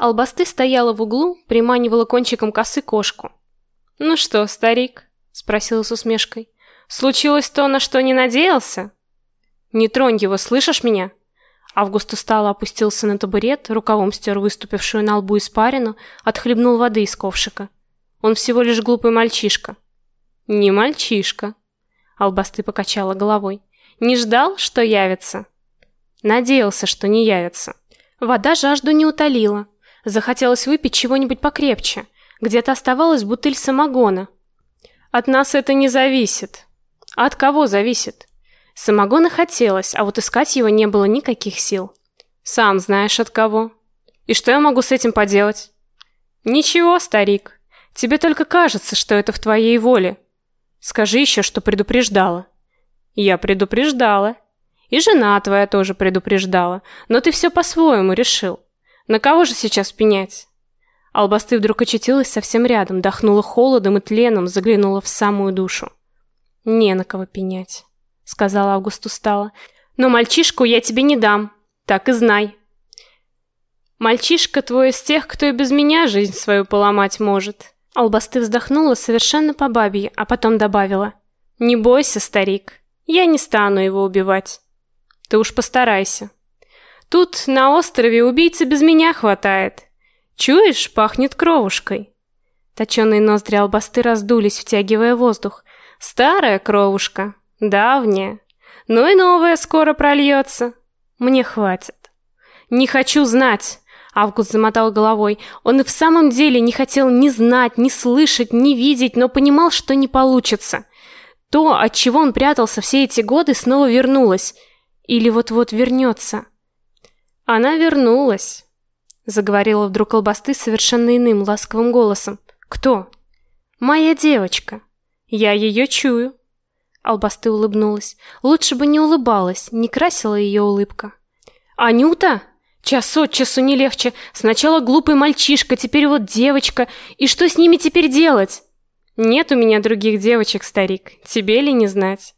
Албасты стояла в углу, приманивала кончиком косы кошку. «Ну что, старик?» — спросила с усмешкой. «Случилось то, на что не надеялся?» «Не тронь его, слышишь меня?» Август устало опустился на табурет, рукавом стер выступившую на лбу испарину, отхлебнул воды из ковшика. Он всего лишь глупый мальчишка. Не мальчишка. Албасты покачала головой. Не ждал, что явится. Надеялся, что не явится. Вода жажду не утолила. Захотелось выпить чего-нибудь покрепче. Где-то оставалась бутыль самогона. От нас это не зависит. А от кого зависит? Самогона хотелось, а вот искать его не было никаких сил. Сам знаешь от кого. И что я могу с этим поделать? Ничего, старик. Тебе только кажется, что это в твоей воле. Скажи еще, что предупреждала. Я предупреждала. И жена твоя тоже предупреждала, но ты все по-своему решил. На кого же сейчас пенять? Албасты вдруг очутилась совсем рядом, дохнула холодом и тленом, заглянула в самую душу. Не на кого пенять сказал Август устало. Но мальчишку я тебе не дам. Так и знай. Мальчишка твой из тех, кто и без меня жизнь свою поломать может. Албасты вздохнула совершенно по бабье, а потом добавила: "Не бойся, старик. Я не стану его убивать. Ты уж постарайся. Тут на острове убийцы без меня хватает. Чуешь, пахнет кровушкой". Точёные ноздри Албасты раздулись, втягивая воздух. Старая кровушка, Давняя. Ну и новая скоро прольется. Мне хватит. Не хочу знать. Август замотал головой. Он и в самом деле не хотел ни знать, ни слышать, ни видеть, но понимал, что не получится. То, от чего он прятался все эти годы, снова вернулось. Или вот-вот вернется. Она вернулась, заговорила вдруг Колбасты совершенно иным, ласковым голосом. Кто? Моя девочка. Я ее чую. Албасты улыбнулась. Лучше бы не улыбалась, не красила ее улыбка. Анюта? Час от часу не легче. Сначала глупый мальчишка, теперь вот девочка. И что с ними теперь делать? Нет у меня других девочек, старик. Тебе ли не знать?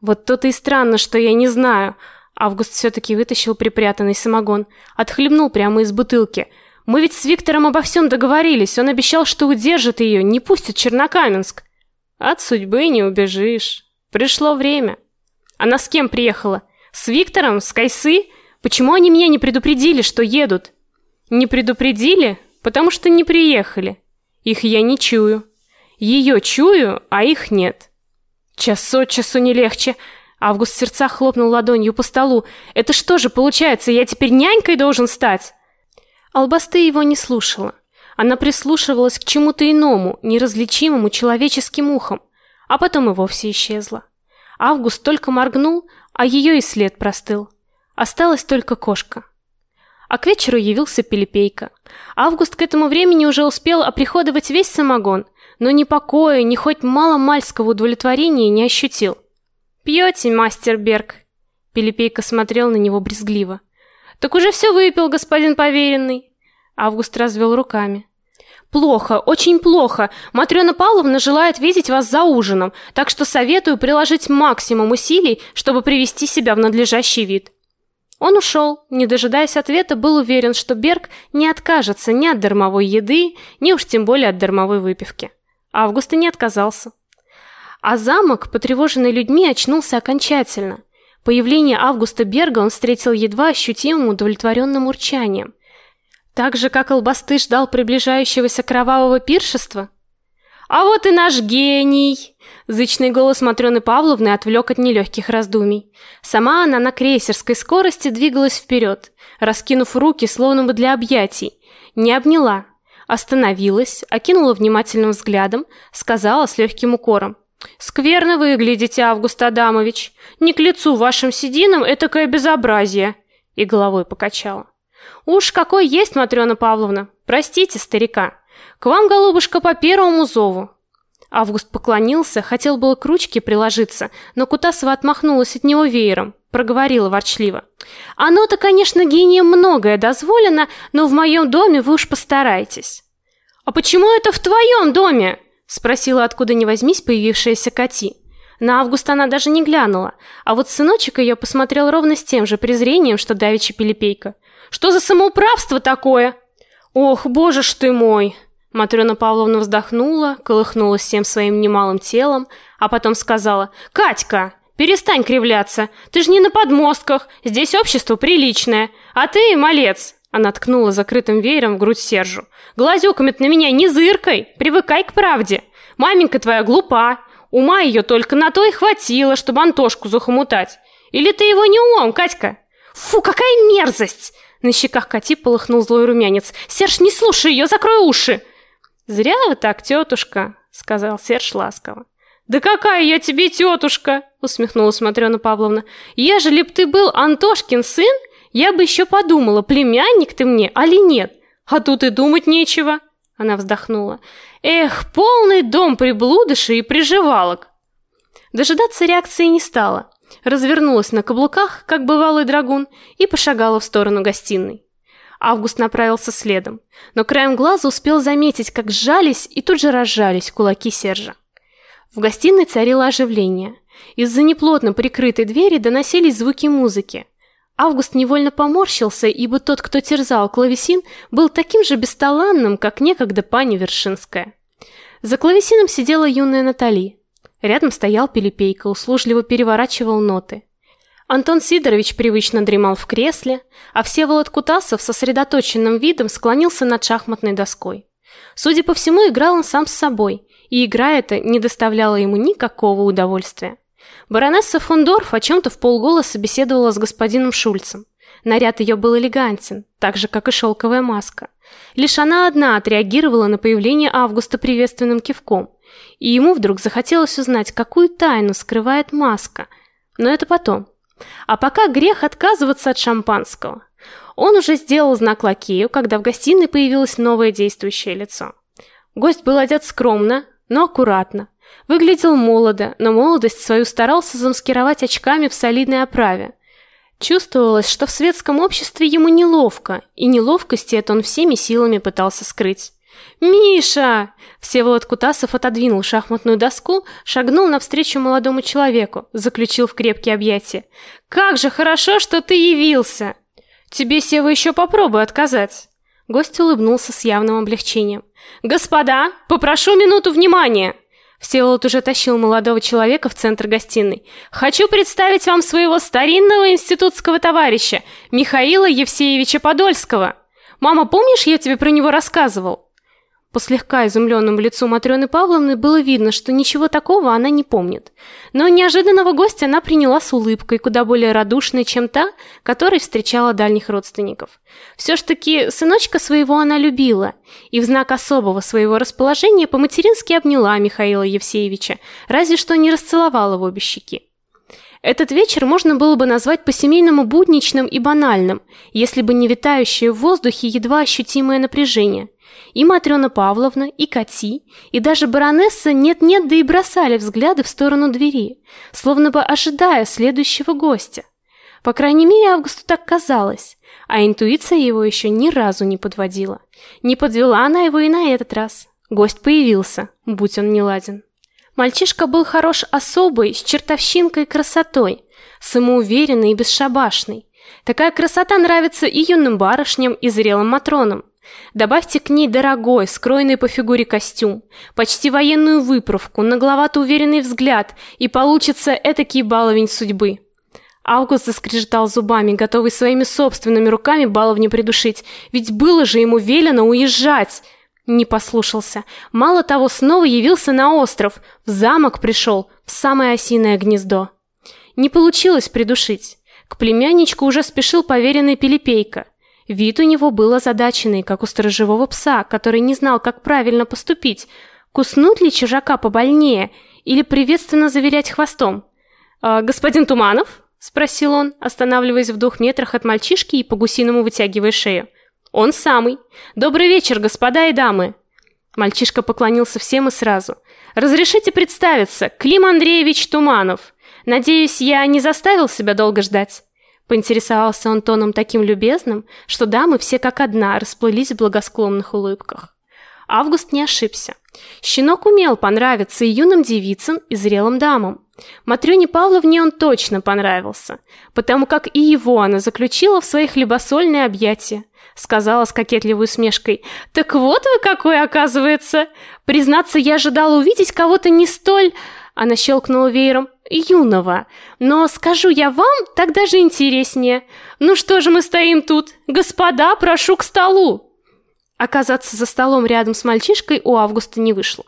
Вот то-то и странно, что я не знаю. Август все-таки вытащил припрятанный самогон, отхлебнул прямо из бутылки. Мы ведь с Виктором обо всем договорились. Он обещал, что удержит ее, не пустит Чернокаменск. От судьбы не убежишь. Пришло время. Она с кем приехала? С Виктором? С Кайсы? Почему они меня не предупредили, что едут? Не предупредили? Потому что не приехали. Их я не чую. Ее чую, а их нет. Час от часу не легче. Август в сердцах хлопнул ладонью по столу. Это что же получается, я теперь нянькой должен стать? Албасты его не слушала. Она прислушивалась к чему-то иному, неразличимому человеческим ухом а потом и вовсе исчезла. Август только моргнул, а ее и след простыл. Осталась только кошка. А к вечеру явился Пелепейка. Август к этому времени уже успел оприходовать весь самогон, но ни покоя, ни хоть мало-мальского удовлетворения не ощутил. «Пьете, мастер Берг?» Пелепейка смотрел на него брезгливо. «Так уже все выпил, господин поверенный!» Август развел руками. Плохо, очень плохо. Матрёна Павловна желает видеть вас за ужином, так что советую приложить максимум усилий, чтобы привести себя в надлежащий вид. Он ушел, не дожидаясь ответа, был уверен, что Берг не откажется ни от дармовой еды, ни уж тем более от дармовой выпивки. Август и не отказался. А замок, потревоженный людьми, очнулся окончательно. Появление Августа Берга он встретил едва ощутимым удовлетворенным урчанием. Так же, как Албасты ждал приближающегося кровавого пиршества? А вот и наш гений! Зычный голос Матрёны Павловны отвлек от нелегких раздумий. Сама она на крейсерской скорости двигалась вперед, раскинув руки, словно бы для объятий. Не обняла, остановилась, окинула внимательным взглядом, сказала с легким укором: "Скверно выглядите, Август Адамович. Не к лицу вашим сединам этакое безобразие". И головой покачала. Уж какой есть, Матрёна Павловна. Простите, старика. К вам, голубушка, по первому зову. Август поклонился, хотел было к ручке приложиться, но Кутасова отмахнулась от него веером, проговорила ворчливо: "Оно-то, конечно, гением многое дозволено, но в моем доме вы уж постарайтесь". "А почему это в твоем доме?" Спросила откуда ни возьмись появившаяся Кати. На Августа она даже не глянула, а вот сыночек ее посмотрел ровно с тем же презрением, что давеча Пелепейка. Что за самоуправство такое? Ох, боже ж ты мой! Матрёна Павловна вздохнула, колыхнулась всем своим немалым телом, а потом сказала: "Катька, перестань кривляться. Ты ж не на подмостках. Здесь общество приличное. А ты, малец, она ткнула закрытым веером в грудь Сержу. Глазёками на меня не зыркай, привыкай к правде. Маменька твоя глупа. Ума ее только на то и хватило, чтобы Антошку захомутать. Или ты его не умом, Катька? Фу, какая мерзость! На щеках Кати полыхнул злой румянец. Серж, не слушай ее, закрой уши. Зря вы так, тетушка, сказал Серж ласково. Да какая я тебе тетушка, усмехнулась Матрёна Павловна. Ежели б ты был Антошкин сын, я бы еще подумала, племянник ты мне, али нет. А тут и думать нечего. Она вздохнула. Эх, полный дом приблудышей и приживалок. Дожидаться реакции не стала. Развернулась на каблуках, как бывалый драгун, и пошагала в сторону гостиной. Август направился следом, но краем глаза успел заметить, как сжались и тут же разжались кулаки Сержа. В гостиной царило оживление. Из-за неплотно прикрытой двери доносились звуки музыки. Август невольно поморщился, ибо тот, кто терзал клавесин, был таким же бесталанным, как некогда пани Вершинская. За клавесином сидела юная Натали. Рядом стоял Пилипейка, услужливо переворачивал ноты. Антон Сидорович привычно дремал в кресле, а Всеволод Кутасов сосредоточенным видом склонился над шахматной доской. Судя по всему, играл он сам с собой, и игра эта не доставляла ему никакого удовольствия. Баронесса фон Дорф о чем-то в полголоса беседовала с господином Шульцем. Наряд ее был элегантен, так же, как и шелковая маска. Лишь она одна отреагировала на появление Августа приветственным кивком, и ему вдруг захотелось узнать, какую тайну скрывает маска. Но это потом. А пока грех отказываться от шампанского. Он уже сделал знак лакею, когда в гостиной появилось новое действующее лицо. Гость был одет скромно, но аккуратно, Выглядел молодо, но молодость свою старался замаскировать очками в солидной оправе. Чувствовалось, что в светском обществе ему неловко, и неловкости это он всеми силами пытался скрыть. «Миша!» Всеволод Кутасов отодвинул шахматную доску, шагнул навстречу молодому человеку, заключил в крепкие объятия. «Как же хорошо, что ты явился!» «Тебе, Сева, еще попробуй отказать!» Гость улыбнулся с явным облегчением. «Господа, попрошу минуту внимания!» Всеволод уже тащил молодого человека в центр гостиной. «Хочу представить вам своего старинного институтского товарища, Михаила Евсеевича Подольского. Мама, помнишь, я тебе про него рассказывал?» По слегка изумленному лицу Матрёны Павловны было видно, что ничего такого она не помнит. Но неожиданного гостя она приняла с улыбкой, куда более радушной, чем та, которой встречала дальних родственников. Все ж таки сыночка своего она любила, и в знак особого своего расположения по-матерински обняла Михаила Евсеевича, разве что не расцеловала в обе щеки. Этот вечер можно было бы назвать по-семейному будничным и банальным, если бы не витающее в воздухе едва ощутимое напряжение. И Матрёна Павловна, и Кати, и даже баронесса нет-нет, да и бросали взгляды в сторону двери, словно бы ожидая следующего гостя. По крайней мере, Августу так казалось, а интуиция его еще ни разу не подводила. Не подвела она его и на этот раз. Гость появился, будь он неладен. Мальчишка был хорош особой, с чертовщинкой красотой, самоуверенный и бесшабашный. Такая красота нравится и юным барышням, и зрелым матронам. Добавьте к ней дорогой, скроенный по фигуре костюм, почти военную выправку, нагловато уверенный взгляд, и получится этакий баловень судьбы. Август заскрежетал зубами, готовый своими собственными руками баловню придушить, ведь было же ему велено уезжать. Не послушался. Мало того, снова явился на остров, в замок пришел, в самое осиное гнездо. Не получилось придушить. К племянничку уже спешил поверенный Пилипейка. Вид у него был озадаченный, как у сторожевого пса, который не знал, как правильно поступить. Куснуть ли чужака побольнее или приветственно завилять хвостом? «Э, «Господин Туманов?» – спросил он, останавливаясь в двух метрах от мальчишки и по-гусиному вытягивая шею. «Он самый. Добрый вечер, господа и дамы!» Мальчишка поклонился всем и сразу. «Разрешите представиться, Клим Андреевич Туманов. Надеюсь, я не заставил себя долго ждать?» Поинтересовался он тоном таким любезным, что дамы все как одна расплылись в благосклонных улыбках. Август не ошибся. Щенок умел понравиться и юным девицам, и зрелым дамам. Матрёне Павловне он точно понравился, потому как и его она заключила в свои хлебосольные объятия. Сказала с кокетливой усмешкой, «Так вот вы какой, оказывается! Признаться, я ожидала увидеть кого-то не столь...» Она щелкнула веером, «юного. Но скажу я вам, так даже интереснее. Ну что же мы стоим тут? Господа, прошу к столу!» Оказаться за столом рядом с мальчишкой у Августа не вышло.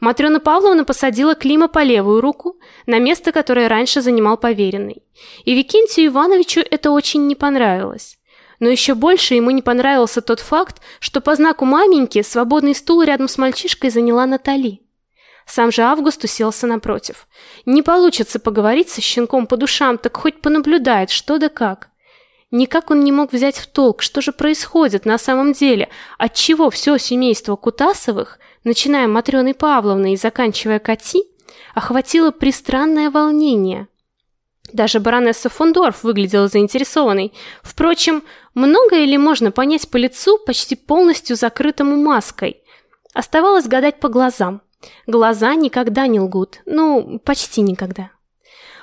Матрёна Павловна посадила Клима по левую руку, на место, которое раньше занимал поверенный. И Викентию Ивановичу это очень не понравилось. Но еще больше ему не понравился тот факт, что по знаку маменьки свободный стул рядом с мальчишкой заняла Натали. Сам же Август уселся напротив. Не получится поговорить со щенком по душам, так хоть понаблюдает, что да как. Никак он не мог взять в толк, что же происходит на самом деле, отчего все семейство Кутасовых, начиная Матрёной Павловной и заканчивая Кати, охватило пристранное волнение. Даже баронесса Фондорф выглядела заинтересованной. Впрочем, многое ли можно понять по лицу, почти полностью закрытому маской? Оставалось гадать по глазам. Глаза никогда не лгут. Ну, почти никогда.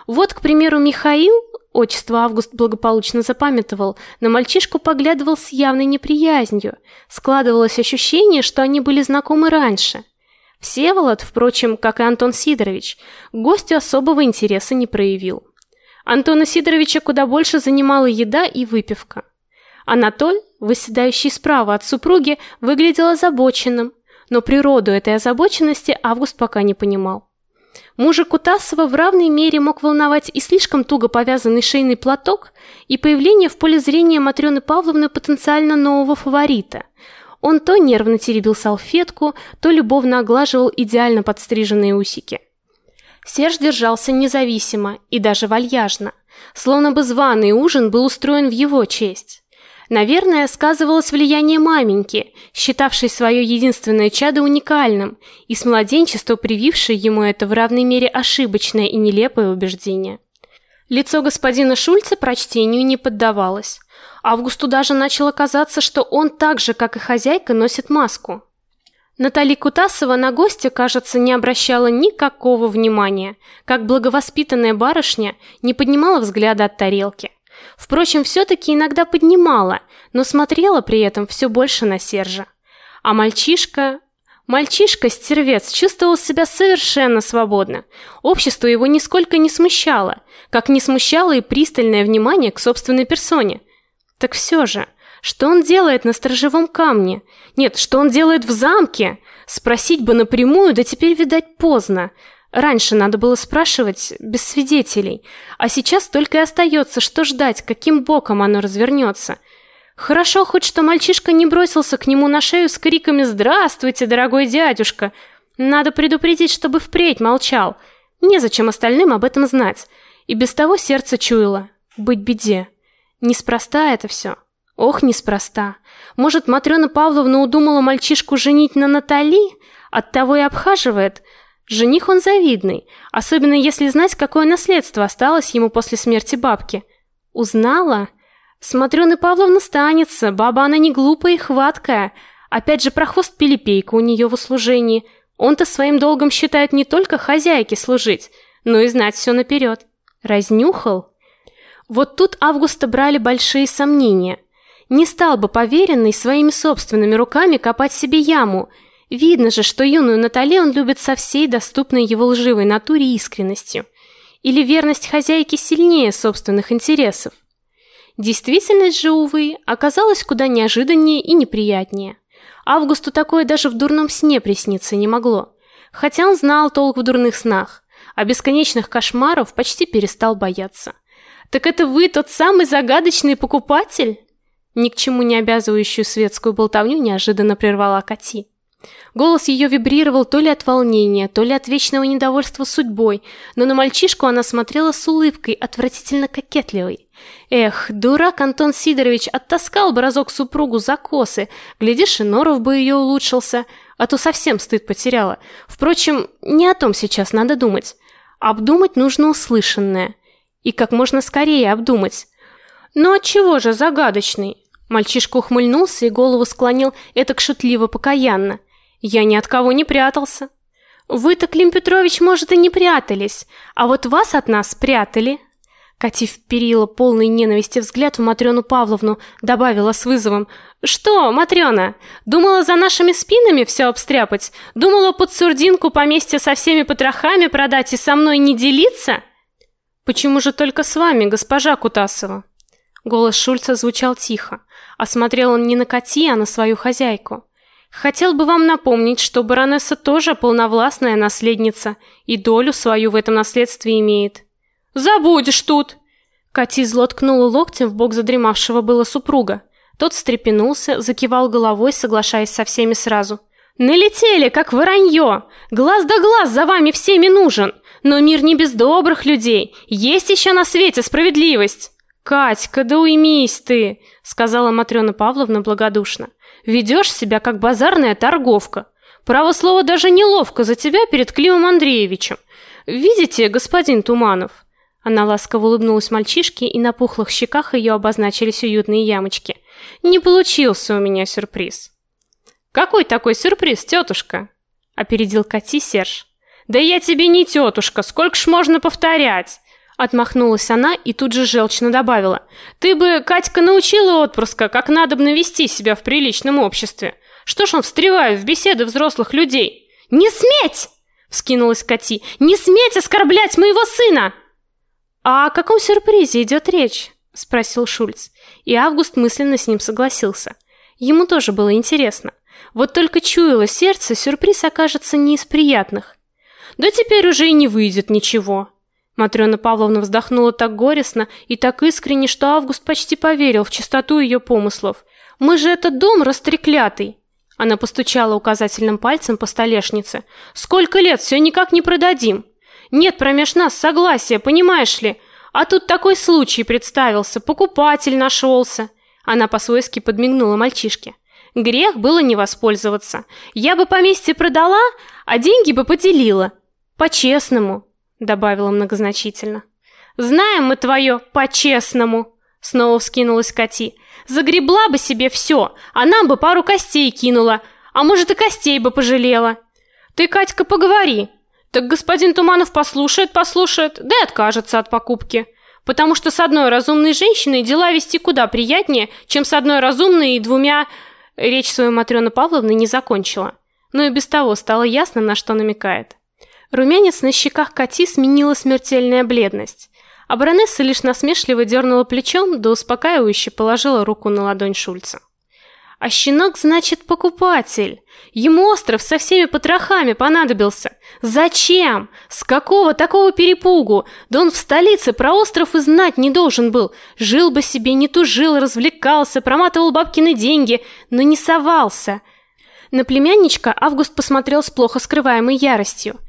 Вот, к примеру, Михаил Отчество Август благополучно запамятовал, но мальчишку поглядывал с явной неприязнью. Складывалось ощущение, что они были знакомы раньше. Всеволод, впрочем, как и Антон Сидорович, гостю особого интереса не проявил. Антона Сидоровича куда больше занимала еда и выпивка. Анатоль, выседающий справа от супруги, выглядел озабоченным, но природу этой озабоченности Август пока не понимал. Мужа Кутасова в равной мере мог волновать и слишком туго повязанный шейный платок, и появление в поле зрения Матрёны Павловны потенциально нового фаворита. Он то нервно теребил салфетку, то любовно оглаживал идеально подстриженные усики. Серж держался независимо и даже вальяжно, словно бы званый ужин был устроен в его честь. Наверное, сказывалось влияние маменьки, считавшей свое единственное чадо уникальным, и с младенчества привившей ему это в равной мере ошибочное и нелепое убеждение. Лицо господина Шульца прочтению не поддавалось. Августу даже начало казаться, что он так же, как и хозяйка, носит маску. Натали Кутасова на гостя, кажется, не обращала никакого внимания, как благовоспитанная барышня не поднимала взгляда от тарелки. Впрочем, все-таки иногда поднимала, но смотрела при этом все больше на Сержа. А мальчишка... Мальчишка-стервец чувствовал себя совершенно свободно. Общество его нисколько не смущало, как не смущало и пристальное внимание к собственной персоне. Так все же, что он делает на сторожевом камне? Нет, что он делает в замке? Спросить бы напрямую, да теперь, видать, поздно. Раньше надо было спрашивать без свидетелей, а сейчас только и остается, что ждать, каким боком оно развернется. Хорошо хоть, что мальчишка не бросился к нему на шею с криками «Здравствуйте, дорогой дядюшка!». Надо предупредить, чтобы впредь молчал. Незачем остальным об этом знать. И без того сердце чуяло. Быть беде. Неспроста это все. Ох, неспроста. Может, Матрёна Павловна удумала мальчишку женить на Натали? Оттого и обхаживает – Жених он завидный, особенно если знать, какое наследство осталось ему после смерти бабки. Узнала? Смотрю, на Павловна станется, баба она не глупая и хваткая. Опять же, прохвост Пилипейка у нее в услужении. Он-то своим долгом считает не только хозяйке служить, но и знать все наперед. Разнюхал? Вот тут Августа брали большие сомнения. Не стал бы поверенный своими собственными руками копать себе яму – Видно же, что юную Натали он любит со всей доступной его лживой натуре искренностью. Или верность хозяйки сильнее собственных интересов. Действительность же, увы, оказалась куда неожиданнее и неприятнее. Августу такое даже в дурном сне присниться не могло. Хотя он знал толк в дурных снах, а бесконечных кошмаров почти перестал бояться. «Так это вы тот самый загадочный покупатель?» Ни к чему не обязывающую светскую болтовню неожиданно прервала Кати. Голос ее вибрировал то ли от волнения, то ли от вечного недовольства судьбой, но на мальчишку она смотрела с улыбкой, отвратительно кокетливой. Эх, дурак Антон Сидорович оттаскал бы разок супругу за косы, глядишь, и Норов бы ее улучшился, а то совсем стыд потеряла. Впрочем, не о том сейчас надо думать. Обдумать нужно услышанное. И как можно скорее обдумать. Ну отчего же загадочный? Мальчишка ухмыльнулся и голову склонил этак шутливо покаянно. Я ни от кого не прятался. Вы-то, Клим Петрович, может, и не прятались, а вот вас от нас прятали. Кати вперила полный ненависти взгляд в Матрёну Павловну, добавила с вызовом: "Что, Матрёна, думала за нашими спинами все обстряпать? Думала под сурдинку поместье со всеми потрохами продать и со мной не делиться?" "Почему же только с вами, госпожа Кутасова?" Голос Шульца звучал тихо, а смотрел он не на Кати, а на свою хозяйку. Хотел бы вам напомнить, что баронесса тоже полновластная наследница и долю свою в этом наследстве имеет. Забудешь тут. Кати зло ткнула локтем в бок задремавшего было супруга. Тот встрепенулся, закивал головой, соглашаясь со всеми сразу. Налетели, как воронье! Глаз да глаз за вами всеми нужен! Но мир не без добрых людей. Есть еще на свете справедливость. Катька, да уймись ты, сказала Матрёна Павловна благодушно. Ведешь себя как базарная торговка. Право слово даже неловко за тебя перед Климом Андреевичем. Видите, господин Туманов, она ласково улыбнулась мальчишке, и на пухлых щеках ее обозначились уютные ямочки. Не получился у меня сюрприз. Какой такой сюрприз, тетушка? опередил Кати Серж. Да я тебе не тетушка, сколько ж можно повторять? Отмахнулась она и тут же желчно добавила: "Ты бы, Катька, научила отпрыска, как надо вести себя в приличном обществе. Что ж он встревает в беседы взрослых людей? Не сметь!" вскинулась Кати. "Не сметь оскорблять моего сына!" «А о каком сюрпризе идет речь?» – спросил Шульц. И Август мысленно с ним согласился. Ему тоже было интересно. Вот только чуяло сердце, сюрприз окажется не из приятных. «Да теперь уже и не выйдет ничего». Матрёна Павловна вздохнула так горестно и так искренне, что Август почти поверил в чистоту ее помыслов. «Мы же этот дом растреклятый!» Она постучала указательным пальцем по столешнице. «Сколько лет, все никак не продадим!» Нет промеж нас согласия, понимаешь ли? А тут такой случай представился, покупатель нашелся. Она по-свойски подмигнула мальчишке. Грех было не воспользоваться. Я бы поместье продала, а деньги бы поделила. По-честному, добавила многозначительно. Знаем мы твое по-честному. Снова вскинулась Кати. Загребла бы себе все, а нам бы пару костей кинула, а может и костей бы пожалела. Ты, Катька, поговори, так господин Туманов послушает, послушает, да и откажется от покупки. Потому что с одной разумной женщиной дела вести куда приятнее, чем с одной разумной и двумя... Речь свою Матрёна Павловна не закончила. Но и без того стало ясно, на что намекает. Румянец на щеках Кати сменила смертельная бледность. А баронесса лишь насмешливо дернула плечом, да успокаивающе положила руку на ладонь Шульца. А щенок, значит, покупатель. Ему остров со всеми потрохами понадобился. Зачем? С какого такого перепугу? Да он в столице про остров и знать не должен был. Жил бы себе, не тужил, развлекался, проматывал бабкины деньги, но не совался. На племянничка Август посмотрел с плохо скрываемой яростью.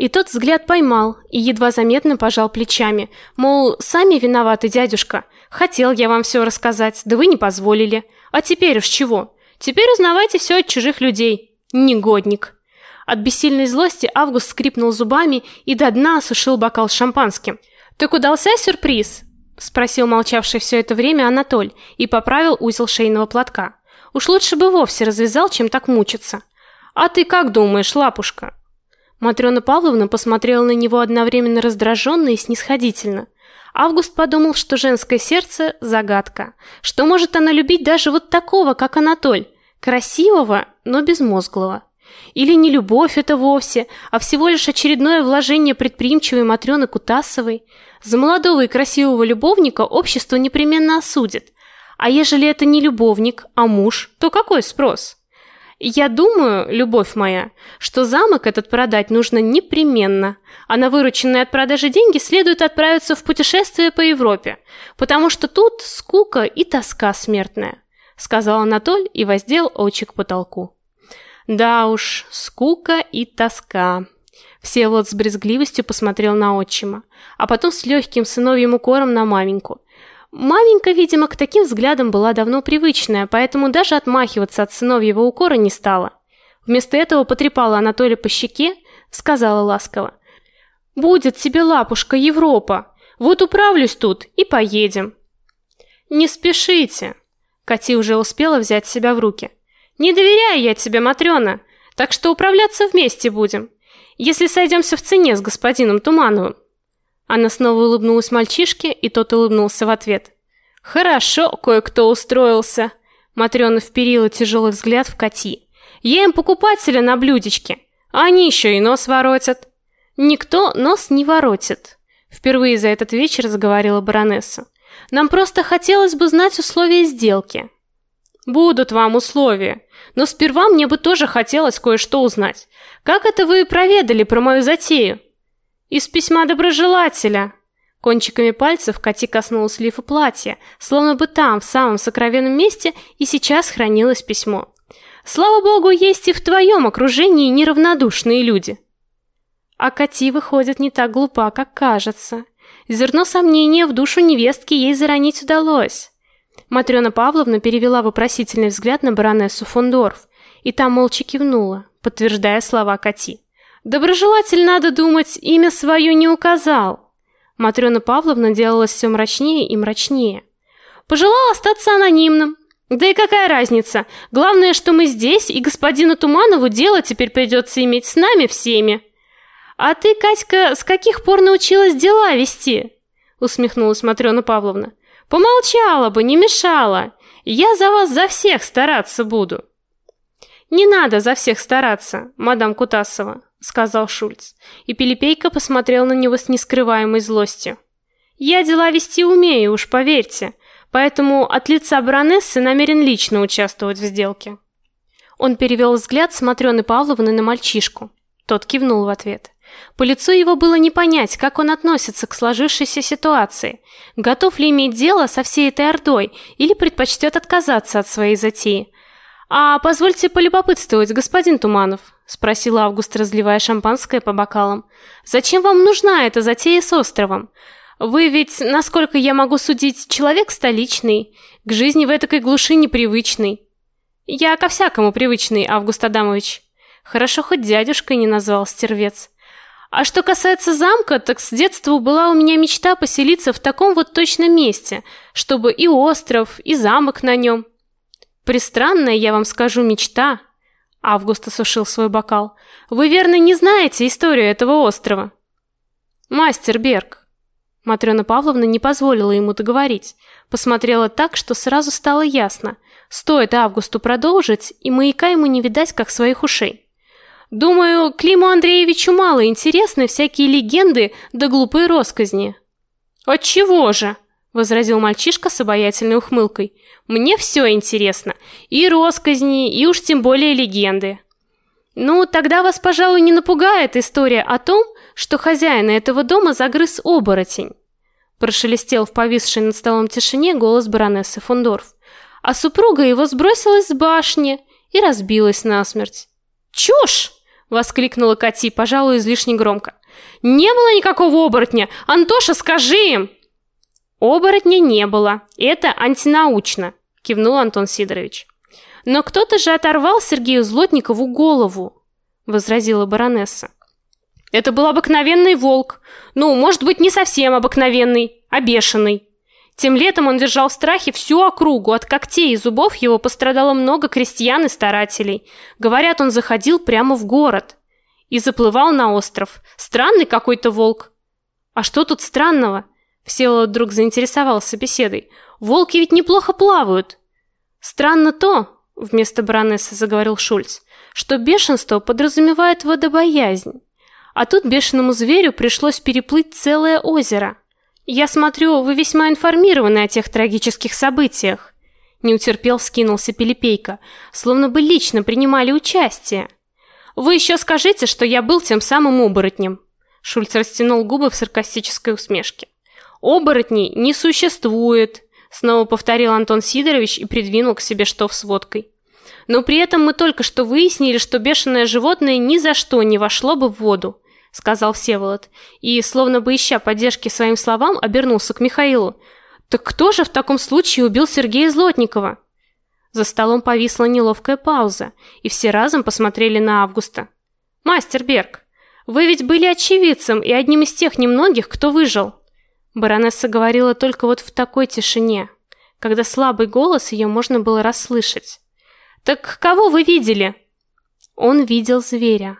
И тот взгляд поймал и едва заметно пожал плечами, мол, сами виноваты, дядюшка. Хотел я вам все рассказать, да вы не позволили. А теперь уж чего? Теперь узнавайте все от чужих людей. Негодник. От бессильной злости Август скрипнул зубами и до дна осушил бокал с шампанским. Так удался сюрприз? спросил молчавший все это время Анатоль и поправил узел шейного платка. Уж лучше бы вовсе развязал, чем так мучиться. А ты как думаешь, лапушка? Матрёна Павловна посмотрела на него одновременно раздраженно и снисходительно. Август подумал, что женское сердце загадка. Что может она любить даже вот такого, как Анатоль, красивого, но безмозглого? Или не любовь это вовсе, а всего лишь очередное вложение предприимчивой Матрёны Кутасовой? За молодого и красивого любовника общество непременно осудит. А ежели это не любовник, а муж, то какой спрос? Я думаю, любовь моя, что замок этот продать нужно непременно, а на вырученные от продажи деньги следует отправиться в путешествие по Европе, потому что тут скука и тоска смертная, сказал Анатоль и воздел очи к потолку. Да уж, скука и тоска. Всеволод с брезгливостью посмотрел на отчима, а потом с легким сыновьим укором на маменьку. Маменька, видимо, к таким взглядам была давно привычная, поэтому даже отмахиваться от сыновьего укора не стала. Вместо этого потрепала Анатолия по щеке, сказала ласково: "Будет тебе лапушка Европа. Вот управлюсь тут и поедем". Не спешите. Кати уже успела взять себя в руки. Не доверяю я тебе, Матрёна. Так что управляться вместе будем. Если сойдемся в цене с господином Тумановым. Она снова улыбнулась мальчишке, и тот улыбнулся в ответ. Хорошо, кое-кто устроился. Матрёна вперила тяжелый взгляд в Кати. Я им покупателя на блюдечке, а они еще и нос воротят. Никто нос не воротит. Впервые за этот вечер заговорила баронесса. Нам просто хотелось бы знать условия сделки. Будут вам условия, но сперва мне бы тоже хотелось кое-что узнать. Как это вы проведали про мою затею? Из письма доброжелателя. Кончиками пальцев Кати коснулась лифа платья, словно бы там, в самом сокровенном месте, и сейчас хранилось письмо. Слава богу, есть и в твоем окружении неравнодушные люди. А Кати выходит не так глупа, как кажется. Зерно сомнения в душу невестки ей заронить удалось. Матрёна Павловна перевела вопросительный взгляд на баронессу Фондорф, и та молча кивнула, подтверждая слова Кати. Доброжелатель, надо думать, имя свое не указал. Матрёна Павловна делалась все мрачнее и мрачнее. Пожелал остаться анонимным. Да и какая разница? Главное, что мы здесь, и господину Туманову дело теперь придется иметь с нами всеми. А ты, Катька, с каких пор научилась дела вести? усмехнулась Матрёна Павловна. Помолчала бы, не мешала. Я за вас за всех стараться буду. Не надо за всех стараться, мадам Кутасова, сказал Шульц, и Пилипейка посмотрел на него с нескрываемой злостью. Я дела вести умею, уж поверьте, поэтому от лица баронессы намерен лично участвовать в сделке. Он перевел взгляд с Матрёны Павловны на мальчишку. Тот кивнул в ответ. По лицу его было не понять, как он относится к сложившейся ситуации. Готов ли иметь дело со всей этой ордой или предпочтет отказаться от своей затеи. А позвольте полюбопытствовать, господин Туманов, спросил Август, разливая шампанское по бокалам. Зачем вам нужна эта затея с островом? Вы ведь, насколько я могу судить, человек столичный, к жизни в этой глуши непривычный. Я ко всякому привычный, Август Адамович. Хорошо хоть дядюшкой не назвал стервец. А что касается замка, так с детства была у меня мечта поселиться в таком вот точном месте, чтобы и остров, и замок на нем. Пристранная, я вам скажу, мечта. Август осушил свой бокал. Вы верно не знаете историю этого острова? Мастер Берг. Матрёна Павловна не позволила ему договорить, посмотрела так, что сразу стало ясно: стоит Августу продолжить, и маяка ему не видать, как своих ушей. Думаю, Климу Андреевичу мало интересны всякие легенды да глупые россказни. От чего же? Возразил мальчишка с обаятельной ухмылкой. Мне все интересно, и россказни, и уж тем более легенды. Ну, тогда вас, пожалуй, не напугает история о том, что хозяина этого дома загрыз оборотень. Прошелестел в повисшей над столом тишине голос баронессы Фондорф. А супруга его сбросилась с башни и разбилась насмерть. Чушь! воскликнула Кати, пожалуй, излишне громко. Не было никакого оборотня. Антоша, скажи им. Оборотня не было. Это антинаучно, кивнул Антон Сидорович. Но кто-то же оторвал Сергею Злотникову голову, возразила баронесса. Это был обыкновенный волк. Ну, может быть, не совсем обыкновенный, а бешеный. Тем летом он держал в страхе всю округу. От когтей и зубов его пострадало много крестьян и старателей. Говорят, он заходил прямо в город и заплывал на остров. Странный какой-то волк. А что тут странного? Всеволод вдруг заинтересовался беседой. Волки ведь неплохо плавают. Странно то, вместо баронессы заговорил Шульц, что бешенство подразумевает водобоязнь. А тут бешеному зверю пришлось переплыть целое озеро. Я смотрю, вы весьма информированы о тех трагических событиях. Не утерпел, вскинулся Пилипейка, словно бы лично принимали участие. Вы еще скажите, что я был тем самым оборотнем. Шульц растянул губы в саркастической усмешке. Оборотней не существует, снова повторил Антон Сидорович и придвинул к себе штоф с водкой. Но при этом мы только что выяснили, что бешеное животное ни за что не вошло бы в воду сказал Всеволод, и, словно бы ища поддержки своим словам, обернулся к Михаилу. Так кто же в таком случае убил Сергея Злотникова? За столом повисла неловкая пауза, и все разом посмотрели на Августа. Мастер Берг, вы ведь были очевидцем и одним из тех немногих, кто выжил. Баронесса говорила только вот в такой тишине, когда слабый голос ее можно было расслышать. Так кого вы видели? Он видел зверя.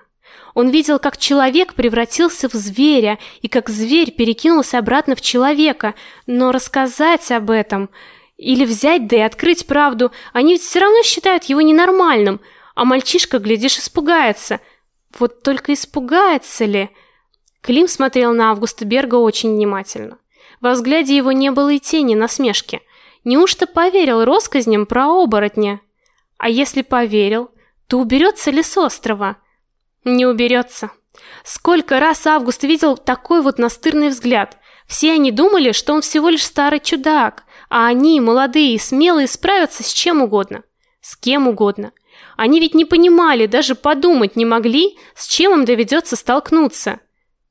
Он видел, как человек превратился в зверя и как зверь перекинулся обратно в человека, но рассказать об этом или взять да и открыть правду, они ведь все равно считают его ненормальным, а мальчишка, глядишь, испугается. Вот только испугается ли? Клим смотрел на Августа Берга очень внимательно. Во взгляде его не было и тени насмешки. Неужто поверил россказням про оборотня? А если поверил, то уберется ли с острова? Не уберется. Сколько раз Август видел такой вот настырный взгляд. Все они думали, что он всего лишь старый чудак, а они, молодые и смелые, справятся с чем угодно. С кем угодно. Они ведь не понимали, даже подумать не могли, с чем им доведется столкнуться.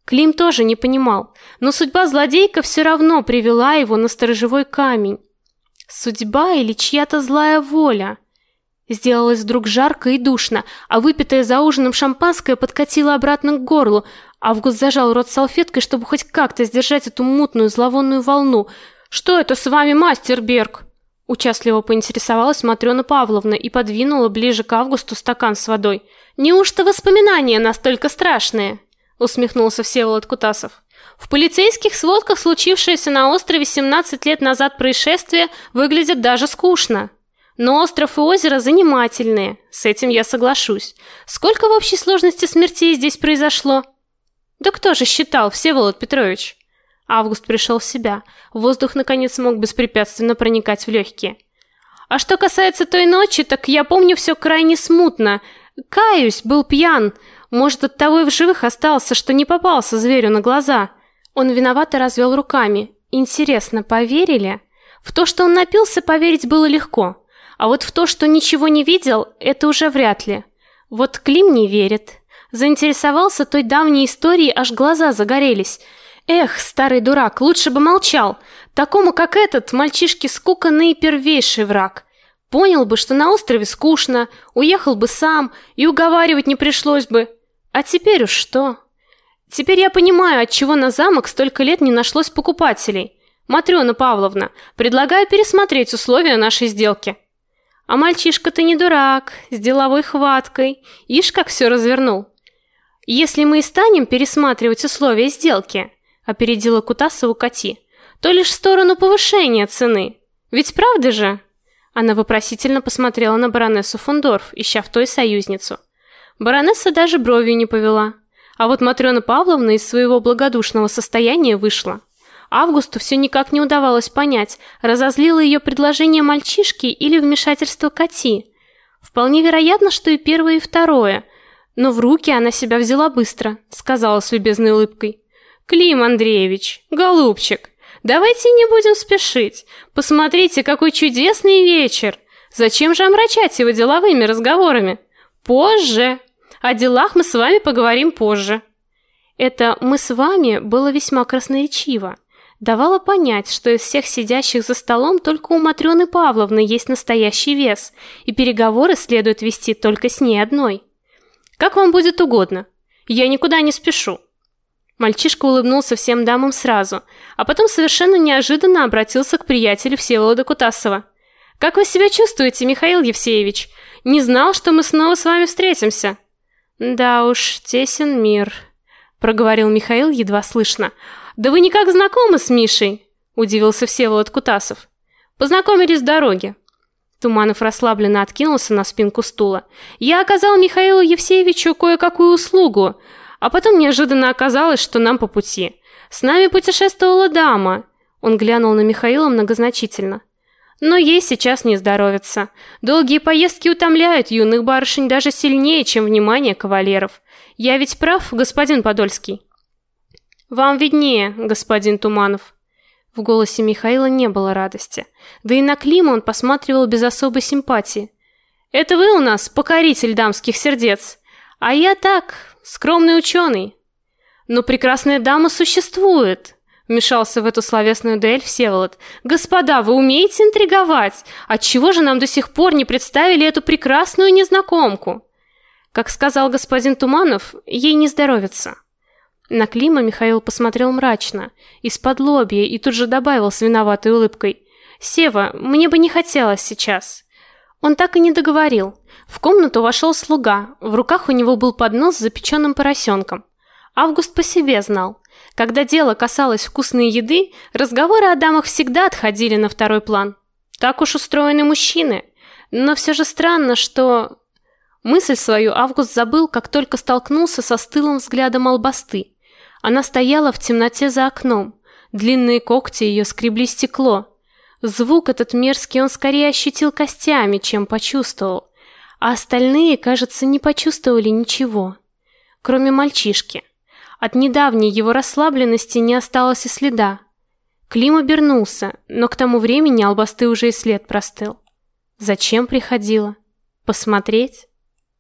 Клим тоже не понимал, но судьба злодейка все равно привела его на сторожевой камень. Судьба или чья-то злая воля? Сделалось вдруг жарко и душно, а выпитое за ужином шампанское подкатило обратно к горлу. Август зажал рот салфеткой, чтобы хоть как-то сдержать эту мутную зловонную волну. Что это с вами, мастер Берг? Участливо поинтересовалась Матрёна Павловна и подвинула ближе к Августу стакан с водой. Неужто воспоминания настолько страшные? Усмехнулся Всеволод Кутасов. В полицейских сводках случившееся на острове 17 лет назад происшествие выглядит даже скучно. Но остров и озеро занимательные, с этим я соглашусь. Сколько в общей сложности смертей здесь произошло? Да кто же считал, Всеволод Петрович? Август пришел в себя. Воздух наконец мог беспрепятственно проникать в легкие. А что касается той ночи, так я помню все крайне смутно. Каюсь, был пьян. Может, от того и в живых остался, что не попался зверю на глаза. Он виновато развел руками. Интересно, поверили? В то, что он напился, поверить было легко. А вот в то, что ничего не видел, это уже вряд ли. Вот Клим не верит. Заинтересовался той давней историей, аж глаза загорелись. Эх, старый дурак, лучше бы молчал. Такому, как этот, мальчишке скука наипервейший враг. Понял бы, что на острове скучно, уехал бы сам, и уговаривать не пришлось бы. А теперь уж что? Теперь я понимаю, от чего на замок столько лет не нашлось покупателей. Матрёна Павловна, предлагаю пересмотреть условия нашей сделки. А мальчишка-то не дурак, с деловой хваткой. Ишь, как все развернул. Если мы и станем пересматривать условия сделки, опередила Кутасову Кати, то лишь в сторону повышения цены. Ведь правда же? Она вопросительно посмотрела на баронессу Фундорф, ища в той союзницу. Баронесса даже бровью не повела. А вот Матрёна Павловна из своего благодушного состояния вышла. Августу все никак не удавалось понять, разозлило ее предложение мальчишки или вмешательство Кати. Вполне вероятно, что и первое, и второе. Но в руки она себя взяла быстро, сказала с любезной улыбкой. Клим Андреевич, голубчик, давайте не будем спешить. Посмотрите, какой чудесный вечер. Зачем же омрачать его деловыми разговорами? Позже. О делах мы с вами поговорим позже. Это мы с вами было весьма красноречиво давала понять, что из всех сидящих за столом только у Матрёны Павловны есть настоящий вес, и переговоры следует вести только с ней одной. Как вам будет угодно. Я никуда не спешу. Мальчишка улыбнулся всем дамам сразу, а потом совершенно неожиданно обратился к приятелю Всеволода Кутасова. Как вы себя чувствуете, Михаил Евсеевич? Не знал, что мы снова с вами встретимся. Да уж, тесен мир, проговорил Михаил едва слышно. Да вы никак знакомы с Мишей? удивился Всеволод Кутасов. Познакомились в дороге. Туманов расслабленно откинулся на спинку стула. Я оказал Михаилу Евсеевичу кое-какую услугу, а потом неожиданно оказалось, что нам по пути. С нами путешествовала дама. Он глянул на Михаила многозначительно. Но ей сейчас не здоровится. Долгие поездки утомляют юных барышень даже сильнее, чем внимание кавалеров. Я ведь прав, господин Подольский. Вам виднее, господин Туманов. В голосе Михаила не было радости. Да и на Клима он посматривал без особой симпатии. Это вы у нас покоритель дамских сердец, а я так, скромный ученый. Но прекрасная дама существует. Вмешался в эту словесную дуэль Всеволод. Господа, вы умеете интриговать? Отчего же нам до сих пор не представили эту прекрасную незнакомку? Как сказал господин Туманов, ей не здоровится. На Клима Михаил посмотрел мрачно, из-под лобья, и тут же добавил с виноватой улыбкой: "Сева, мне бы не хотелось сейчас. Он так и не договорил. В комнату вошел слуга, в руках у него был поднос с запеченным поросенком. Август по себе знал. Когда дело касалось вкусной еды, разговоры о дамах всегда отходили на второй план. Так уж устроены мужчины. Но все же странно, что... Мысль свою Август забыл, как только столкнулся со стылым взглядом албасты. Она стояла в темноте за окном. Длинные когти ее скребли стекло. Звук этот мерзкий он скорее ощутил костями, чем почувствовал. А остальные, кажется, не почувствовали ничего. Кроме мальчишки. От недавней его расслабленности не осталось и следа. Клим обернулся, но к тому времени албасты уже и след простыл. Зачем приходила? Посмотреть?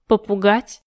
Попугать?